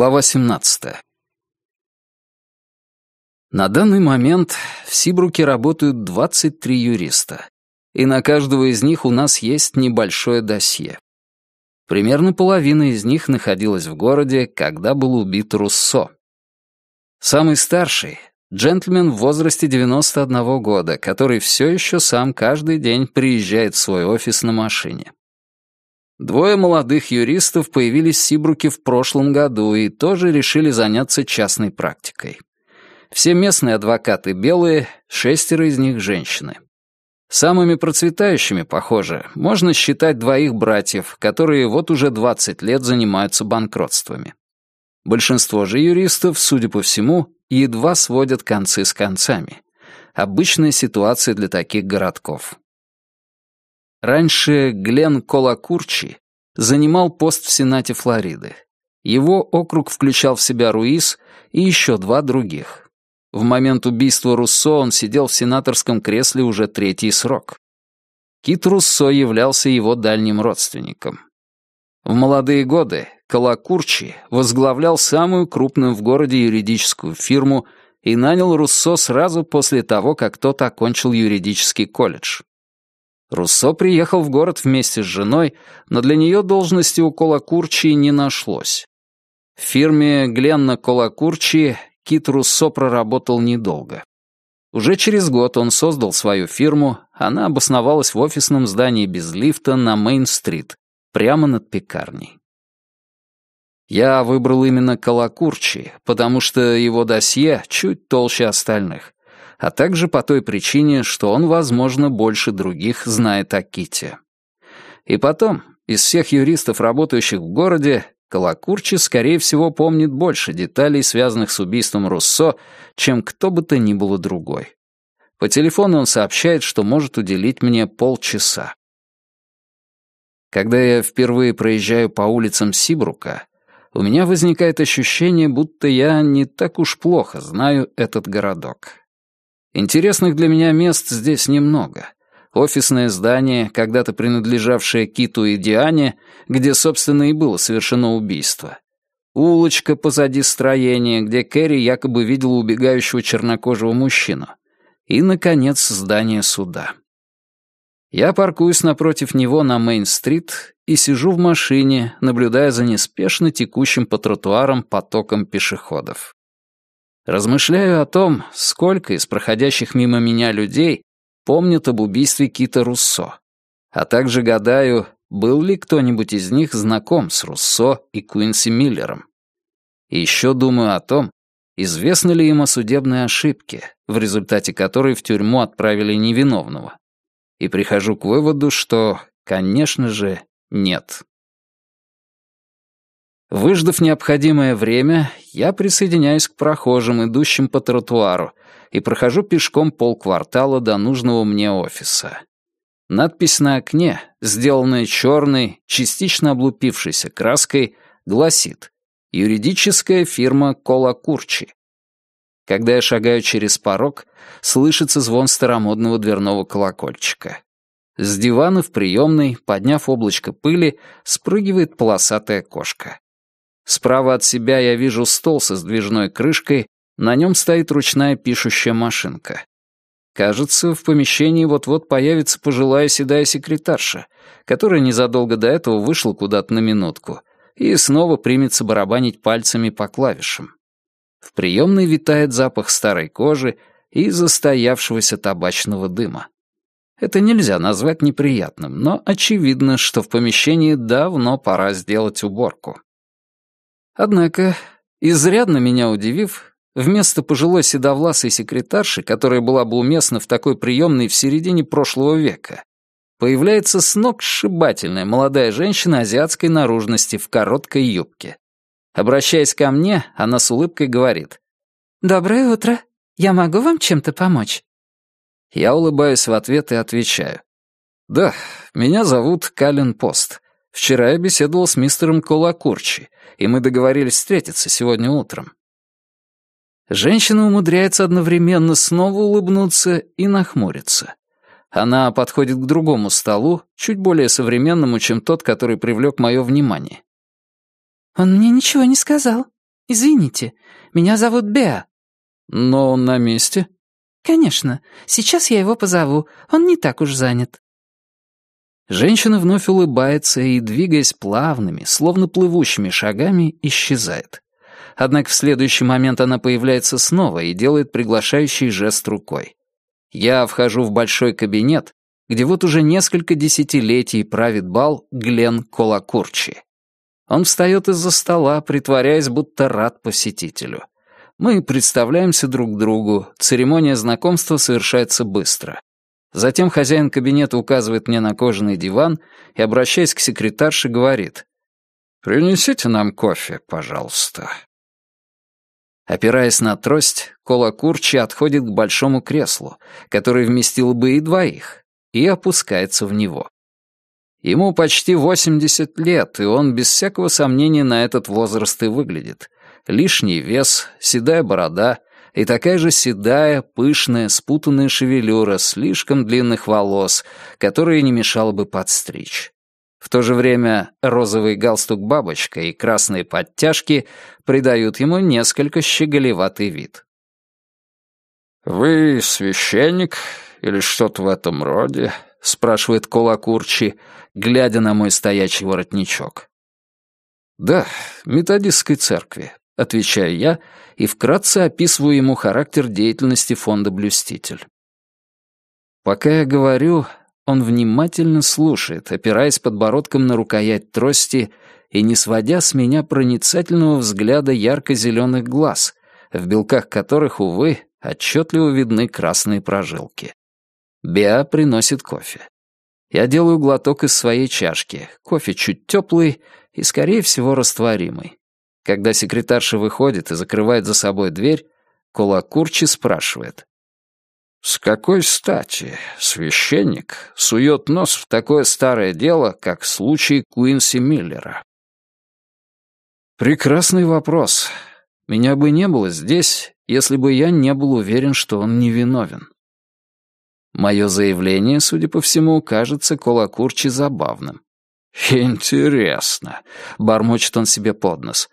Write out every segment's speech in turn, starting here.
Глава 17. На данный момент в Сибруке работают 23 юриста, и на каждого из них у нас есть небольшое досье. Примерно половина из них находилась в городе, когда был убит Руссо. Самый старший — джентльмен в возрасте 91 года, который все еще сам каждый день приезжает в свой офис на машине. Двое молодых юристов появились в Сибруке в прошлом году и тоже решили заняться частной практикой. Все местные адвокаты белые, шестеро из них женщины. Самыми процветающими, похоже, можно считать двоих братьев, которые вот уже 20 лет занимаются банкротствами. Большинство же юристов, судя по всему, едва сводят концы с концами. Обычная ситуация для таких городков. Раньше Глен Колакурчи занимал пост в Сенате Флориды. Его округ включал в себя Руис и еще два других. В момент убийства Руссо он сидел в сенаторском кресле уже третий срок. Кит Руссо являлся его дальним родственником. В молодые годы Колакурчи возглавлял самую крупную в городе юридическую фирму и нанял Руссо сразу после того, как тот окончил юридический колледж. Руссо приехал в город вместе с женой, но для нее должности у Колокурчи не нашлось. В фирме Гленна Колокурчи Кит Руссо проработал недолго. Уже через год он создал свою фирму, она обосновалась в офисном здании без лифта на Мейн-стрит, прямо над пекарней. Я выбрал именно Колокурчи, потому что его досье чуть толще остальных а также по той причине, что он, возможно, больше других знает о Ките. И потом, из всех юристов, работающих в городе, Колокурчи, скорее всего, помнит больше деталей, связанных с убийством Руссо, чем кто бы то ни было другой. По телефону он сообщает, что может уделить мне полчаса. Когда я впервые проезжаю по улицам Сибрука, у меня возникает ощущение, будто я не так уж плохо знаю этот городок. Интересных для меня мест здесь немного. Офисное здание, когда-то принадлежавшее Киту и Диане, где, собственно, и было совершено убийство. Улочка позади строения, где Кэрри якобы видела убегающего чернокожего мужчину. И, наконец, здание суда. Я паркуюсь напротив него на Мейн-стрит и сижу в машине, наблюдая за неспешно текущим по тротуарам потоком пешеходов. Размышляю о том, сколько из проходящих мимо меня людей помнят об убийстве Кита Руссо, а также гадаю, был ли кто-нибудь из них знаком с Руссо и Куинси Миллером. И еще думаю о том, известно ли им о судебной ошибке, в результате которой в тюрьму отправили невиновного. И прихожу к выводу, что, конечно же, нет. Выждав необходимое время, я присоединяюсь к прохожим, идущим по тротуару, и прохожу пешком полквартала до нужного мне офиса. Надпись на окне, сделанная черной, частично облупившейся краской, гласит «Юридическая фирма Кола Курчи». Когда я шагаю через порог, слышится звон старомодного дверного колокольчика. С дивана в приемной, подняв облачко пыли, спрыгивает полосатая кошка. Справа от себя я вижу стол со сдвижной крышкой, на нем стоит ручная пишущая машинка. Кажется, в помещении вот-вот появится пожилая седая секретарша, которая незадолго до этого вышла куда-то на минутку и снова примется барабанить пальцами по клавишам. В приемной витает запах старой кожи и застоявшегося табачного дыма. Это нельзя назвать неприятным, но очевидно, что в помещении давно пора сделать уборку. Однако, изрядно меня удивив, вместо пожилой седовласой секретарши, которая была бы уместна в такой приемной в середине прошлого века, появляется сногсшибательная молодая женщина азиатской наружности в короткой юбке. Обращаясь ко мне, она с улыбкой говорит. «Доброе утро. Я могу вам чем-то помочь?» Я улыбаюсь в ответ и отвечаю. «Да, меня зовут Калин Пост. Вчера я беседовал с мистером Колакурчи, и мы договорились встретиться сегодня утром. Женщина умудряется одновременно снова улыбнуться и нахмуриться. Она подходит к другому столу, чуть более современному, чем тот, который привлек мое внимание. «Он мне ничего не сказал. Извините, меня зовут Беа». «Но он на месте?» «Конечно. Сейчас я его позову. Он не так уж занят». Женщина вновь улыбается и, двигаясь плавными, словно плывущими шагами, исчезает. Однако в следующий момент она появляется снова и делает приглашающий жест рукой. Я вхожу в большой кабинет, где вот уже несколько десятилетий правит бал Глен Колакурчи. Он встает из-за стола, притворяясь, будто рад посетителю. Мы представляемся друг другу, церемония знакомства совершается быстро. Затем хозяин кабинета указывает мне на кожаный диван и, обращаясь к секретарше, говорит «Принесите нам кофе, пожалуйста». Опираясь на трость, Кола отходит к большому креслу, которое вместило бы и двоих, и опускается в него. Ему почти 80 лет, и он без всякого сомнения на этот возраст и выглядит. Лишний вес, седая борода и такая же седая, пышная, спутанная шевелюра слишком длинных волос, которые не мешало бы подстричь. В то же время розовый галстук-бабочка и красные подтяжки придают ему несколько щеголеватый вид. «Вы священник или что-то в этом роде?» — спрашивает Колокурчи, глядя на мой стоячий воротничок. «Да, методистской церкви», — отвечаю я и вкратце описываю ему характер деятельности фонда «Блюститель». Пока я говорю, он внимательно слушает, опираясь подбородком на рукоять трости и не сводя с меня проницательного взгляда ярко-зеленых глаз, в белках которых, увы, отчетливо видны красные прожилки. Беа приносит кофе. Я делаю глоток из своей чашки. Кофе чуть теплый и, скорее всего, растворимый. Когда секретарша выходит и закрывает за собой дверь, Колокурчи спрашивает. «С какой стати священник сует нос в такое старое дело, как случай Куинси Миллера?» «Прекрасный вопрос. Меня бы не было здесь, если бы я не был уверен, что он невиновен. Мое заявление, судя по всему, кажется Колокурчи забавным. «Интересно», — бормочет он себе под нос.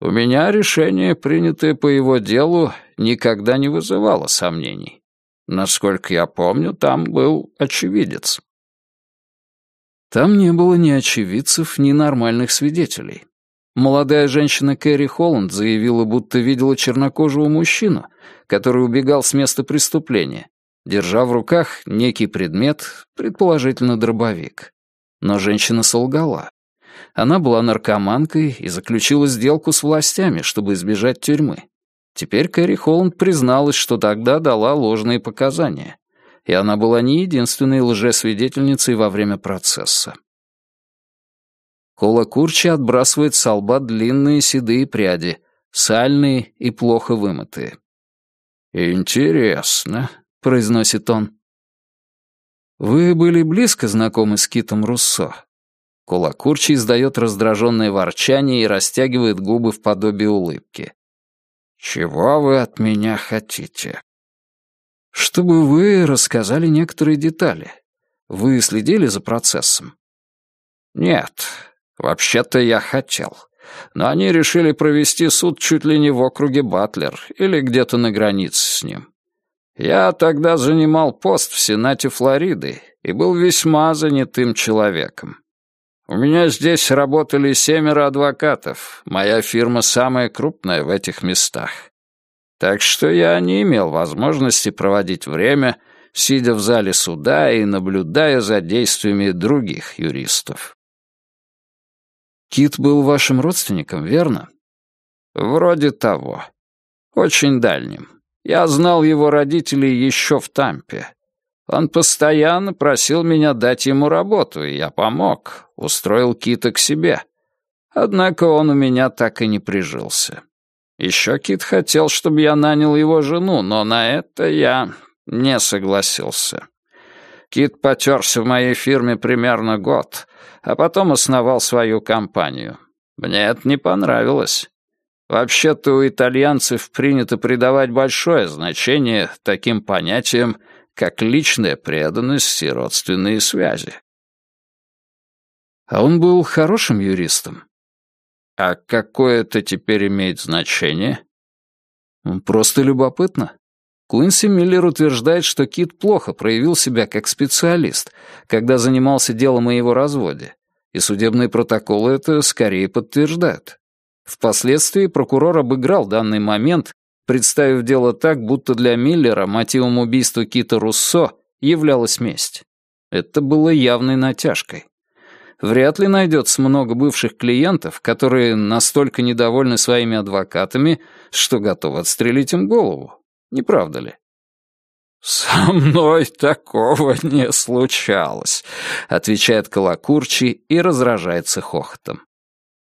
«У меня решение, принятое по его делу, никогда не вызывало сомнений. Насколько я помню, там был очевидец». Там не было ни очевидцев, ни нормальных свидетелей. Молодая женщина Кэрри Холланд заявила, будто видела чернокожего мужчину, который убегал с места преступления, держа в руках некий предмет, предположительно дробовик. Но женщина солгала. Она была наркоманкой и заключила сделку с властями, чтобы избежать тюрьмы. Теперь Кэрри Холланд призналась, что тогда дала ложные показания. И она была не единственной лжесвидетельницей во время процесса. Кола Курчи отбрасывает с лба длинные седые пряди, сальные и плохо вымытые. «Интересно», — произносит он. «Вы были близко знакомы с Китом Руссо?» Кулакурчи издает раздраженное ворчание и растягивает губы в подобие улыбки. «Чего вы от меня хотите?» «Чтобы вы рассказали некоторые детали. Вы следили за процессом?» «Нет, вообще-то я хотел. Но они решили провести суд чуть ли не в округе Батлер или где-то на границе с ним. Я тогда занимал пост в Сенате Флориды и был весьма занятым человеком. У меня здесь работали семеро адвокатов, моя фирма самая крупная в этих местах. Так что я не имел возможности проводить время, сидя в зале суда и наблюдая за действиями других юристов. Кит был вашим родственником, верно? Вроде того. Очень дальним. Я знал его родителей еще в Тампе. Он постоянно просил меня дать ему работу, и я помог, устроил Кита к себе. Однако он у меня так и не прижился. Еще Кит хотел, чтобы я нанял его жену, но на это я не согласился. Кит потерся в моей фирме примерно год, а потом основал свою компанию. Мне это не понравилось. Вообще-то у итальянцев принято придавать большое значение таким понятиям, как личная преданность и родственные связи. А он был хорошим юристом? А какое это теперь имеет значение? Просто любопытно. Куинси Миллер утверждает, что Кит плохо проявил себя как специалист, когда занимался делом о его разводе, и судебные протоколы это скорее подтверждают. Впоследствии прокурор обыграл данный момент, представив дело так, будто для Миллера мотивом убийства Кита Руссо являлась месть. Это было явной натяжкой. Вряд ли найдется много бывших клиентов, которые настолько недовольны своими адвокатами, что готовы отстрелить им голову. Не правда ли? «Со мной такого не случалось», — отвечает Колокурчий и разражается хохотом.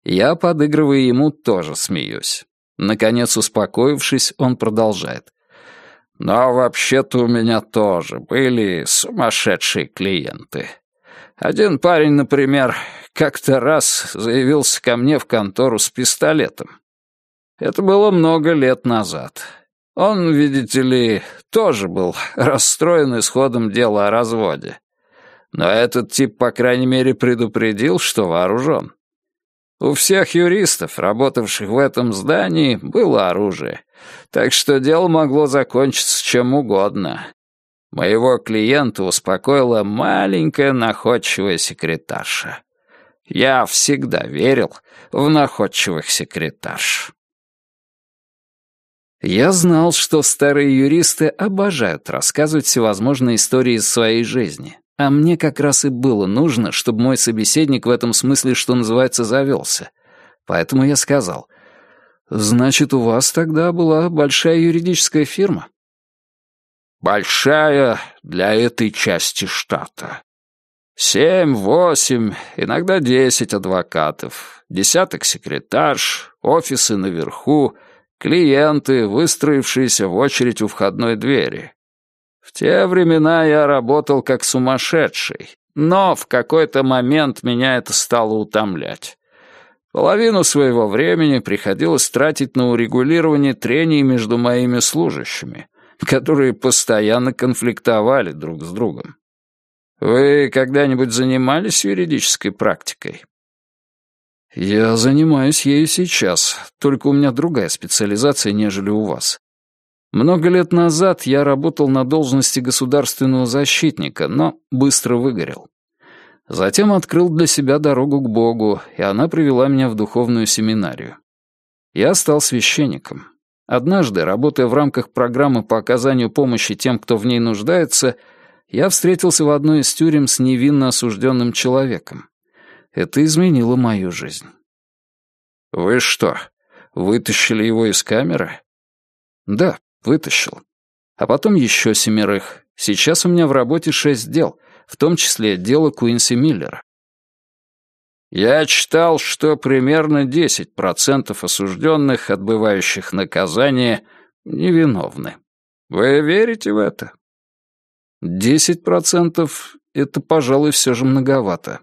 Я, подыгрывая ему, тоже смеюсь. Наконец, успокоившись, он продолжает. «Но вообще-то у меня тоже были сумасшедшие клиенты. Один парень, например, как-то раз заявился ко мне в контору с пистолетом. Это было много лет назад. Он, видите ли, тоже был расстроен исходом дела о разводе. Но этот тип, по крайней мере, предупредил, что вооружен. У всех юристов, работавших в этом здании, было оружие, так что дело могло закончиться чем угодно. Моего клиента успокоила маленькая находчивая секретарша. Я всегда верил в находчивых секретарш. Я знал, что старые юристы обожают рассказывать всевозможные истории из своей жизни, а мне как раз и было нужно, чтобы мой собеседник в этом смысле, что называется, завелся. Поэтому я сказал, «Значит, у вас тогда была большая юридическая фирма?» «Большая для этой части штата. Семь, восемь, иногда десять адвокатов, десяток секретарш, офисы наверху — Клиенты, выстроившиеся в очередь у входной двери. В те времена я работал как сумасшедший, но в какой-то момент меня это стало утомлять. Половину своего времени приходилось тратить на урегулирование трений между моими служащими, которые постоянно конфликтовали друг с другом. Вы когда-нибудь занимались юридической практикой? «Я занимаюсь ею сейчас, только у меня другая специализация, нежели у вас. Много лет назад я работал на должности государственного защитника, но быстро выгорел. Затем открыл для себя дорогу к Богу, и она привела меня в духовную семинарию. Я стал священником. Однажды, работая в рамках программы по оказанию помощи тем, кто в ней нуждается, я встретился в одной из тюрем с невинно осужденным человеком. Это изменило мою жизнь. «Вы что, вытащили его из камеры?» «Да, вытащил. А потом еще семерых. Сейчас у меня в работе шесть дел, в том числе дело Куинси Миллера». «Я читал, что примерно 10% осужденных, отбывающих наказание, невиновны. Вы верите в это?» «Десять процентов — это, пожалуй, все же многовато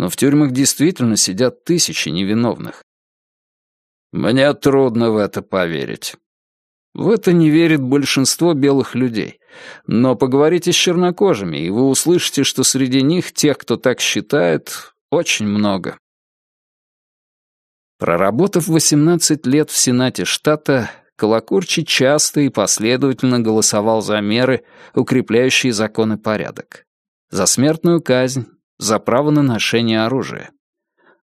но в тюрьмах действительно сидят тысячи невиновных. Мне трудно в это поверить. В это не верит большинство белых людей. Но поговорите с чернокожими, и вы услышите, что среди них тех, кто так считает, очень много. Проработав 18 лет в Сенате штата, Колокурчи часто и последовательно голосовал за меры, укрепляющие закон и порядок. За смертную казнь, за право на ношение оружия.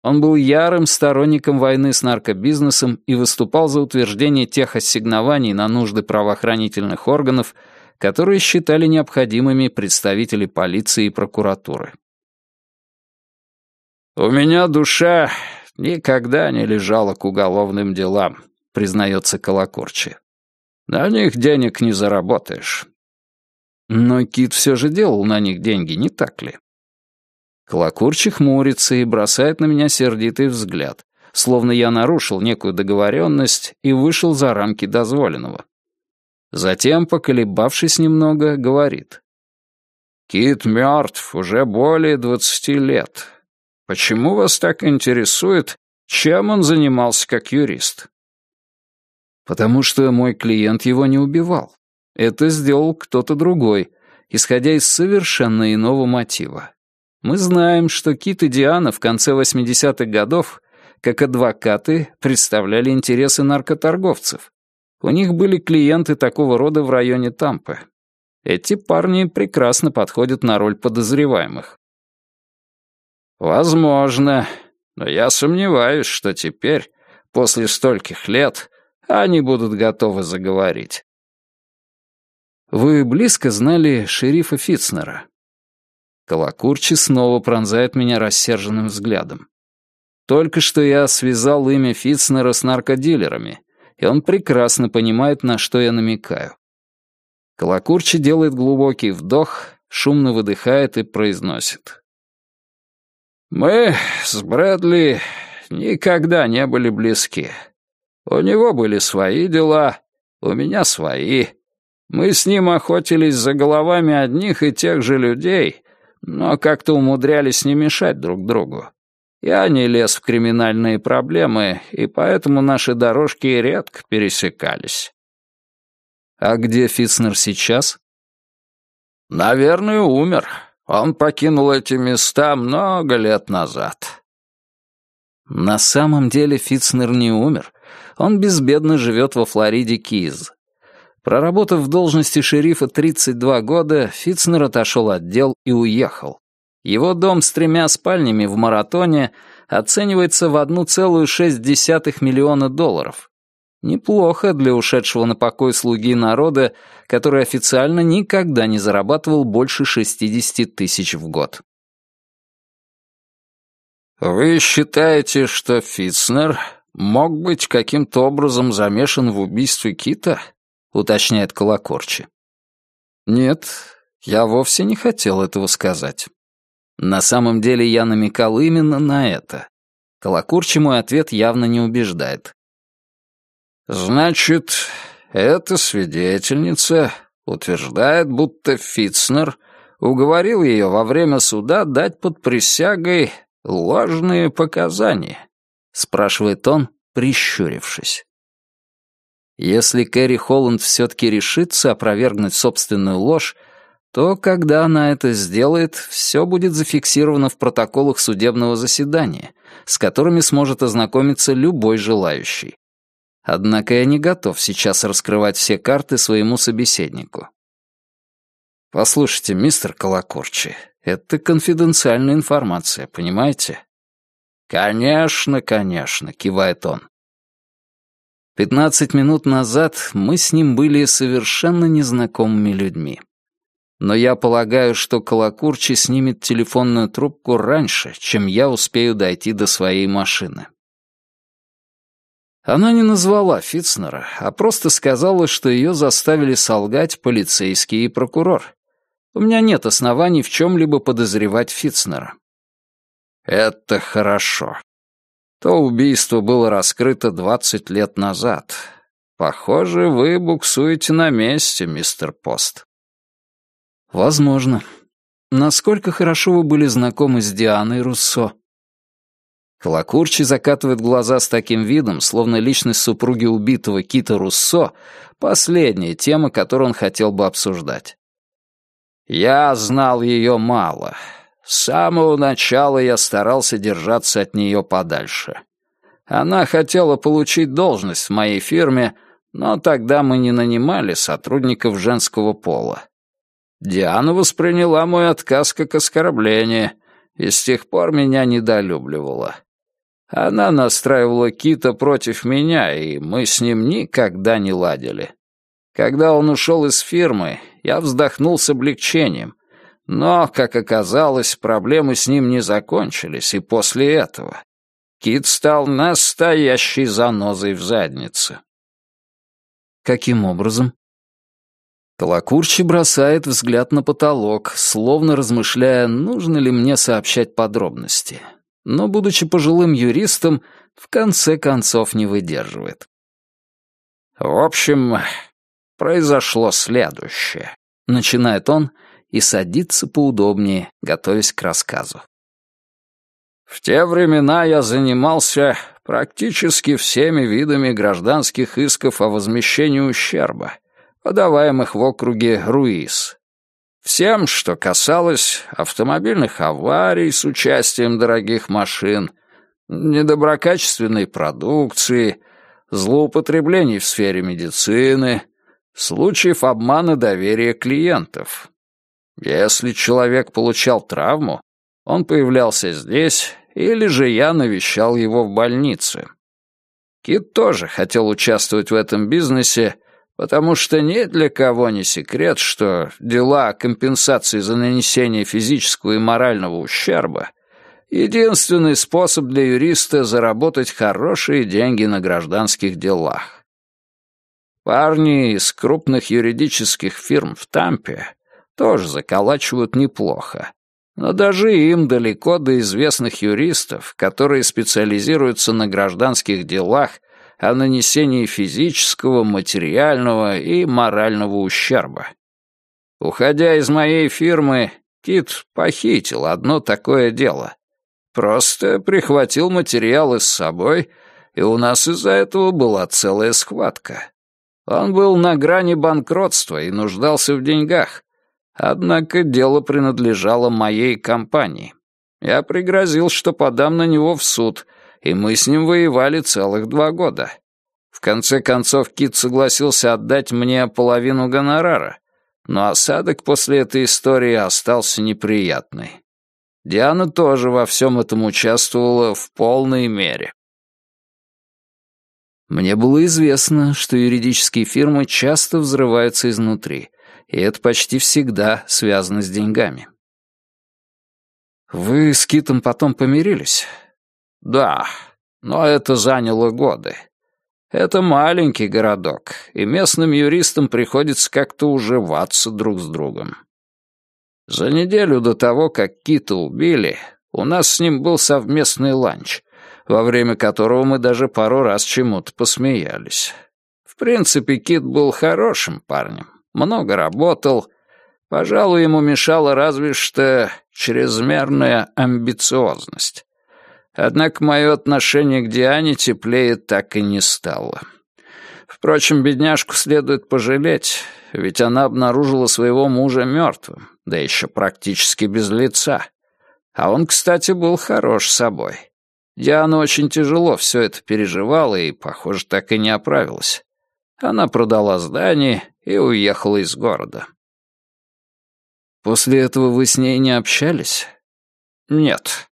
Он был ярым сторонником войны с наркобизнесом и выступал за утверждение тех ассигнований на нужды правоохранительных органов, которые считали необходимыми представители полиции и прокуратуры. «У меня душа никогда не лежала к уголовным делам», — признается Колокорчи. «На них денег не заработаешь». Но Кит все же делал на них деньги, не так ли? Колокурчик хмурится и бросает на меня сердитый взгляд, словно я нарушил некую договоренность и вышел за рамки дозволенного. Затем, поколебавшись немного, говорит. «Кит мертв уже более двадцати лет. Почему вас так интересует, чем он занимался как юрист?» «Потому что мой клиент его не убивал. Это сделал кто-то другой, исходя из совершенно иного мотива. Мы знаем, что Кит и Диана в конце 80-х годов как адвокаты представляли интересы наркоторговцев. У них были клиенты такого рода в районе Тампы. Эти парни прекрасно подходят на роль подозреваемых. Возможно, но я сомневаюсь, что теперь, после стольких лет, они будут готовы заговорить. Вы близко знали шерифа Фитцнера? Колокурчи снова пронзает меня рассерженным взглядом. Только что я связал имя Фитцнера с наркодилерами, и он прекрасно понимает, на что я намекаю. Колокурчи делает глубокий вдох, шумно выдыхает и произносит. «Мы с Брэдли никогда не были близки. У него были свои дела, у меня свои. Мы с ним охотились за головами одних и тех же людей, но как-то умудрялись не мешать друг другу. Я не лез в криминальные проблемы, и поэтому наши дорожки редко пересекались. А где Фитцнер сейчас? Наверное, умер. Он покинул эти места много лет назад. На самом деле Фитцнер не умер. Он безбедно живет во Флориде Киз. Проработав в должности шерифа 32 года, Фитцнер отошел от дел и уехал. Его дом с тремя спальнями в Маратоне оценивается в 1,6 миллиона долларов. Неплохо для ушедшего на покой слуги народа, который официально никогда не зарабатывал больше 60 тысяч в год. «Вы считаете, что Фитцнер мог быть каким-то образом замешан в убийстве Кита?» — уточняет Колокорчи. «Нет, я вовсе не хотел этого сказать. На самом деле я намекал именно на это. Колокурчи мой ответ явно не убеждает. «Значит, эта свидетельница утверждает, будто Фитцнер уговорил ее во время суда дать под присягой ложные показания?» — спрашивает он, прищурившись. Если Кэрри Холланд все-таки решится опровергнуть собственную ложь, то когда она это сделает, все будет зафиксировано в протоколах судебного заседания, с которыми сможет ознакомиться любой желающий. Однако я не готов сейчас раскрывать все карты своему собеседнику. Послушайте, мистер Колокорчи, это конфиденциальная информация, понимаете? Конечно, конечно, кивает он. Пятнадцать минут назад мы с ним были совершенно незнакомыми людьми но я полагаю, что Колокурчи снимет телефонную трубку раньше, чем я успею дойти до своей машины. Она не назвала Фитцнера, а просто сказала, что ее заставили солгать полицейский и прокурор. У меня нет оснований в чем-либо подозревать Фитцнера. Это хорошо. То убийство было раскрыто двадцать лет назад. Похоже, вы буксуете на месте, мистер Пост. Возможно. Насколько хорошо вы были знакомы с Дианой Руссо? Колокурчи закатывает глаза с таким видом, словно личность супруги убитого Кита Руссо — последняя тема, которую он хотел бы обсуждать. «Я знал ее мало. С самого начала я старался держаться от нее подальше. Она хотела получить должность в моей фирме, но тогда мы не нанимали сотрудников женского пола. Диана восприняла мой отказ как оскорбление и с тех пор меня недолюбливала. Она настраивала Кита против меня, и мы с ним никогда не ладили. Когда он ушел из фирмы, я вздохнул с облегчением, но, как оказалось, проблемы с ним не закончились и после этого. Кит стал настоящей занозой в заднице. Каким образом? Колокурчи бросает взгляд на потолок, словно размышляя, нужно ли мне сообщать подробности. Но, будучи пожилым юристом, в конце концов не выдерживает. «В общем, произошло следующее», — начинает он и садится поудобнее, готовясь к рассказу. В те времена я занимался практически всеми видами гражданских исков о возмещении ущерба — подаваемых в округе Руис. Всем, что касалось автомобильных аварий с участием дорогих машин, недоброкачественной продукции, злоупотреблений в сфере медицины, случаев обмана доверия клиентов. Если человек получал травму, он появлялся здесь, или же я навещал его в больнице. Кит тоже хотел участвовать в этом бизнесе, потому что ни для кого не секрет, что дела о компенсации за нанесение физического и морального ущерба — единственный способ для юриста заработать хорошие деньги на гражданских делах. Парни из крупных юридических фирм в Тампе тоже заколачивают неплохо, но даже им далеко до известных юристов, которые специализируются на гражданских делах о нанесении физического, материального и морального ущерба. Уходя из моей фирмы, Кит похитил одно такое дело. Просто прихватил материалы с собой, и у нас из-за этого была целая схватка. Он был на грани банкротства и нуждался в деньгах, Однако дело принадлежало моей компании. Я пригрозил, что подам на него в суд, и мы с ним воевали целых два года. В конце концов, Кит согласился отдать мне половину гонорара, но осадок после этой истории остался неприятный. Диана тоже во всем этом участвовала в полной мере. Мне было известно, что юридические фирмы часто взрываются изнутри, и это почти всегда связано с деньгами. «Вы с Китом потом помирились?» «Да, но это заняло годы. Это маленький городок, и местным юристам приходится как-то уживаться друг с другом. За неделю до того, как Кита убили, у нас с ним был совместный ланч, во время которого мы даже пару раз чему-то посмеялись. В принципе, Кит был хорошим парнем, много работал. Пожалуй, ему мешала разве что чрезмерная амбициозность. Однако мое отношение к Диане теплее так и не стало. Впрочем, бедняжку следует пожалеть, ведь она обнаружила своего мужа мертвым, да еще практически без лица. А он, кстати, был хорош собой. Диана очень тяжело все это переживала и, похоже, так и не оправилась. Она продала здание и уехала из города. После этого вы с ней не общались? Нет.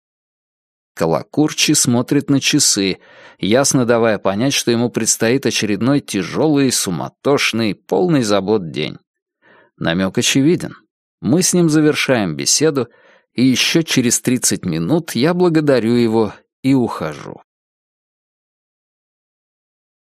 Колокурчи смотрит на часы, ясно давая понять, что ему предстоит очередной тяжелый, суматошный, полный забот день. Намек очевиден. Мы с ним завершаем беседу, и еще через 30 минут я благодарю его и ухожу.